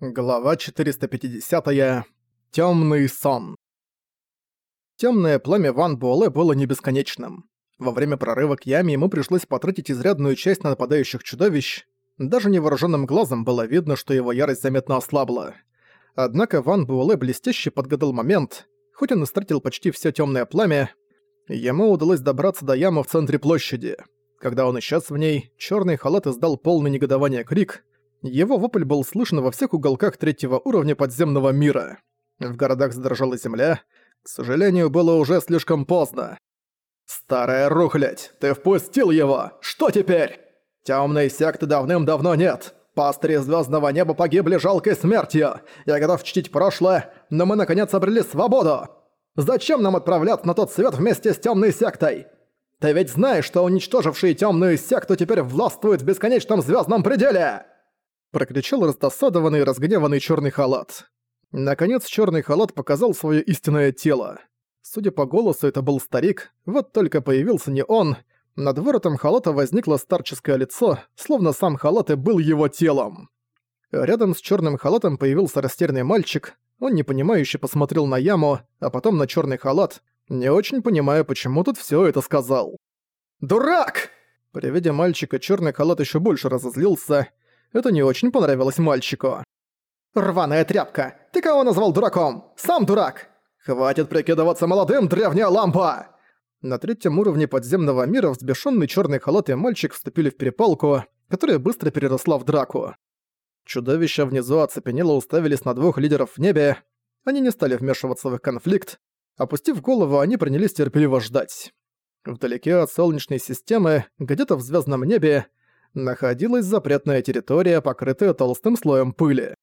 Глава 450. -я. Тёмный сон. Тёмное пламя Ван Буэлэ было не бесконечным. Во время прорыва к яме ему пришлось потратить изрядную часть на нападающих чудовищ. Даже невооруженным глазом было видно, что его ярость заметно ослабла. Однако Ван Буэлэ блестяще подгадал момент. Хоть он истратил почти всё тёмное пламя, ему удалось добраться до ямы в центре площади. Когда он исчез в ней, чёрный халат издал полный негодования крик — его вопль был слышен во всех уголках третьего уровня подземного мира. В городах задрожала земля. К сожалению, было уже слишком поздно. «Старая рухлядь, ты впустил его! Что теперь?» «Тёмной секты давным-давно нет. Пастыри звездного неба погибли жалкой смертью. Я готов чтить прошлое, но мы наконец обрели свободу. Зачем нам отправляться на тот свет вместе с темной сектой? Ты ведь знаешь, что уничтожившие темную секту теперь властвуют в бесконечном звездном пределе!» Прокричал раздосадованный и разгневанный черный халат. Наконец черный халат показал свое истинное тело. Судя по голосу, это был старик, вот только появился не он. Над воротом халата возникло старческое лицо, словно сам халат и был его телом. Рядом с черным халатом появился растерянный мальчик. Он непонимающе посмотрел на яму, а потом на черный халат, не очень понимая, почему тут все это сказал. «Дурак!» При виде мальчика черный халат еще больше разозлился. Это не очень понравилось мальчику. «Рваная тряпка! Ты кого назвал дураком? Сам дурак! Хватит прикидываться молодым, древняя лампа!» На третьем уровне подземного мира взбешенный черный халат и мальчик вступили в перепалку, которая быстро переросла в драку. Чудовища внизу оцепенело уставились на двух лидеров в небе. Они не стали вмешиваться в их конфликт. Опустив голову, они принялись терпеливо ждать. Вдалеке от Солнечной системы, где-то в звездном небе, находилась запретная территория, покрытая толстым слоем пыли.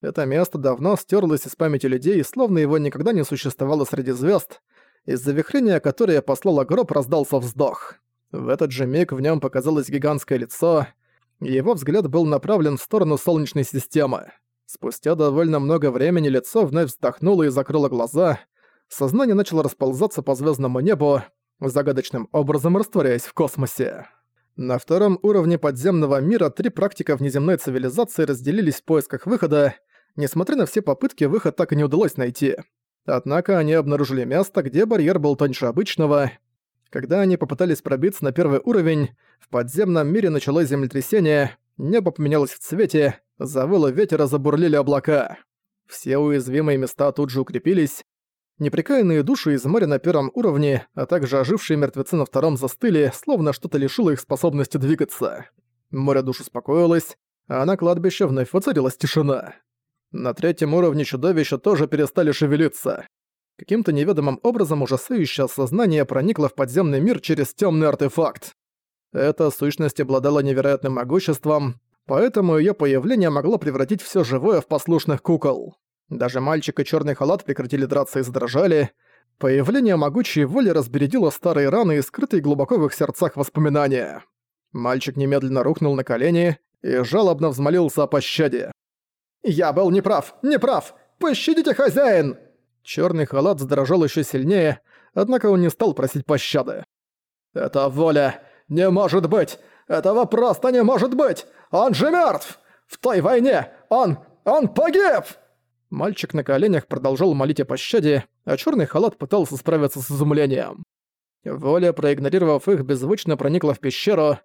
Это место давно стерлось из памяти людей, словно его никогда не существовало среди звезд. Из-за вихрения, которое послало гроб, раздался вздох. В этот же миг в нем показалось гигантское лицо, его взгляд был направлен в сторону Солнечной системы. Спустя довольно много времени лицо вновь вздохнуло и закрыло глаза, сознание начало расползаться по звездному небу, загадочным образом растворяясь в космосе. На втором уровне подземного мира три практика внеземной цивилизации разделились в поисках выхода. Несмотря на все попытки, выход так и не удалось найти. Однако они обнаружили место, где барьер был тоньше обычного. Когда они попытались пробиться на первый уровень, в подземном мире началось землетрясение, небо поменялось в цвете, завыло ветер и забурлили облака. Все уязвимые места тут же укрепились, Неприкаянные души из моря на первом уровне, а также ожившие мертвецы на втором застыли, словно что-то лишило их способности двигаться. Море душ успокоилось, а на кладбище вновь воцарилась тишина. На третьем уровне чудовища тоже перестали шевелиться. Каким-то неведомым образом ужасающее сознание проникло в подземный мир через темный артефакт. Эта сущность обладала невероятным могуществом, поэтому ее появление могло превратить все живое в послушных кукол. Даже мальчик и черный халат прекратили драться и задрожали. Появление могучей воли разбередило старые раны и скрытые глубоко в их сердцах воспоминания. Мальчик немедленно рухнул на колени и жалобно взмолился о пощаде. «Я был неправ! Неправ! Пощадите, хозяин!» Черный халат задрожал еще сильнее, однако он не стал просить пощады. «Это воля! Не может быть! Этого просто не может быть! Он же мертв! В той войне он... он погиб!» Мальчик на коленях продолжал молить о пощаде, а черный халат пытался справиться с изумлением. Воля, проигнорировав их, беззвучно проникла в пещеру.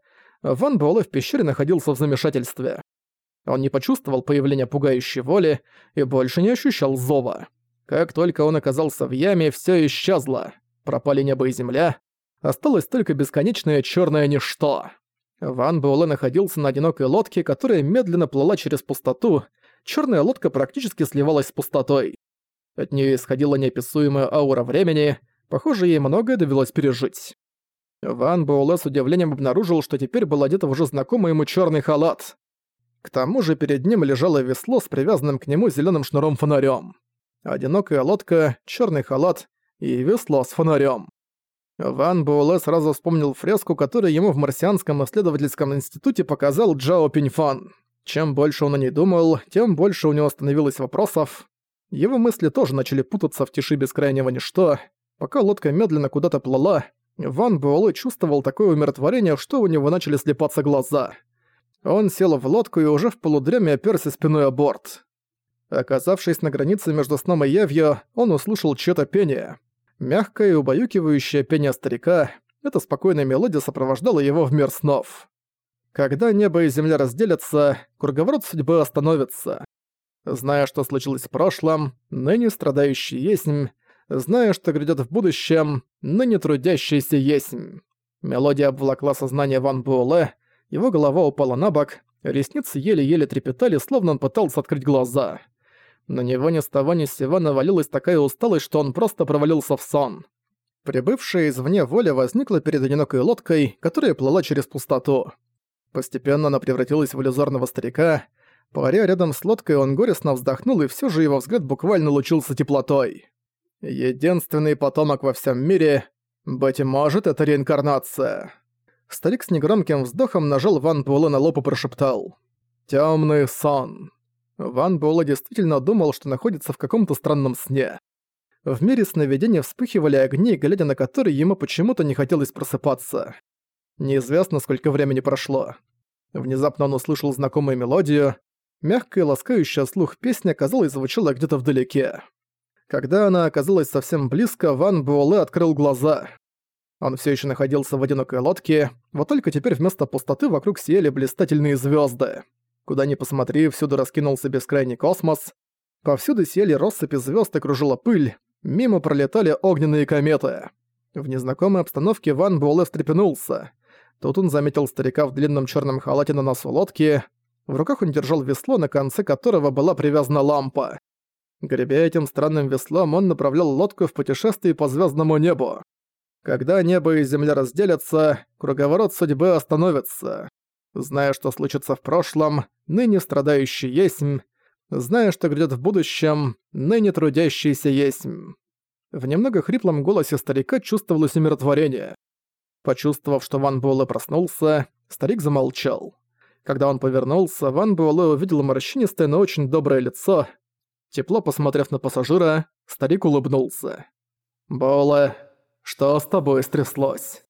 Ван Буэлэ в пещере находился в замешательстве. Он не почувствовал появления пугающей воли и больше не ощущал зова. Как только он оказался в яме, все исчезло. Пропали небо и земля. Осталось только бесконечное черное ничто. Ван Буэлэ находился на одинокой лодке, которая медленно плыла через пустоту, черная лодка практически сливалась с пустотой. От нее исходила неописуемая аура времени, похоже, ей многое довелось пережить. Ван Буэлэ с удивлением обнаружил, что теперь был одет в уже знакомый ему черный халат. К тому же перед ним лежало весло с привязанным к нему зеленым шнуром фонарем. Одинокая лодка, черный халат и весло с фонарем. Ван Буэлэ сразу вспомнил фреску, которую ему в Марсианском исследовательском институте показал Джао Пиньфан. Чем больше он о ней думал, тем больше у него становилось вопросов. Его мысли тоже начали путаться в тиши бескрайнего ничто. Пока лодка медленно куда-то плыла, Ван Буэлэ чувствовал такое умиротворение, что у него начали слепаться глаза. Он сел в лодку и уже в полудреме оперся спиной о борт. Оказавшись на границе между сном и явью, он услышал чьё-то пение. Мягкое и убаюкивающее пение старика, эта спокойная мелодия сопровождала его в мир снов. Когда небо и земля разделятся, круговорот судьбы остановится. Зная, что случилось в прошлом, ныне страдающий есмь, зная, что грядет в будущем, ныне трудящийся есмь. Мелодия обволокла сознание Ван Буэлэ, его голова упала на бок, ресницы еле-еле трепетали, словно он пытался открыть глаза. На него ни с того ни с сего навалилась такая усталость, что он просто провалился в сон. Прибывшая извне воля возникла перед одинокой лодкой, которая плыла через пустоту. Постепенно она превратилась в иллюзорного старика. Паря рядом с лодкой, он горестно вздохнул, и все же его взгляд буквально лучился теплотой. Единственный потомок во всем мире, быть может, это реинкарнация. Старик с негромким вздохом нажал Ван Буэлэ на лоб и прошептал. «Тёмный сон». Ван Буэлэ действительно думал, что находится в каком-то странном сне. В мире сновидения вспыхивали огни, глядя на которые ему почему-то не хотелось просыпаться. Неизвестно, сколько времени прошло. Внезапно он услышал знакомую мелодию. Мягкая, ласкающая слух песня, казалось, звучала где-то вдалеке. Когда она оказалась совсем близко, Ван Буэлэ открыл глаза. Он все еще находился в одинокой лодке, вот только теперь вместо пустоты вокруг сияли блистательные звезды. Куда ни посмотри, всюду раскинулся бескрайний космос. Повсюду сияли россыпи звезд и кружила пыль. Мимо пролетали огненные кометы. В незнакомой обстановке Ван Буэлэ встрепенулся. Тут он заметил старика в длинном черном халате на носу лодки. В руках он держал весло, на конце которого была привязана лампа. Гребя этим странным веслом, он направлял лодку в путешествие по звездному небу. Когда небо и земля разделятся, круговорот судьбы остановится. Зная, что случится в прошлом, ныне страдающий есмь, зная, что грядет в будущем, ныне трудящийся есмь. В немного хриплом голосе старика чувствовалось умиротворение. Почувствовав, что Ван Буэлэ проснулся, старик замолчал. Когда он повернулся, Ван Буэлэ увидел морщинистое, но очень доброе лицо. Тепло посмотрев на пассажира, старик улыбнулся. «Буэлэ, что с тобой стряслось?»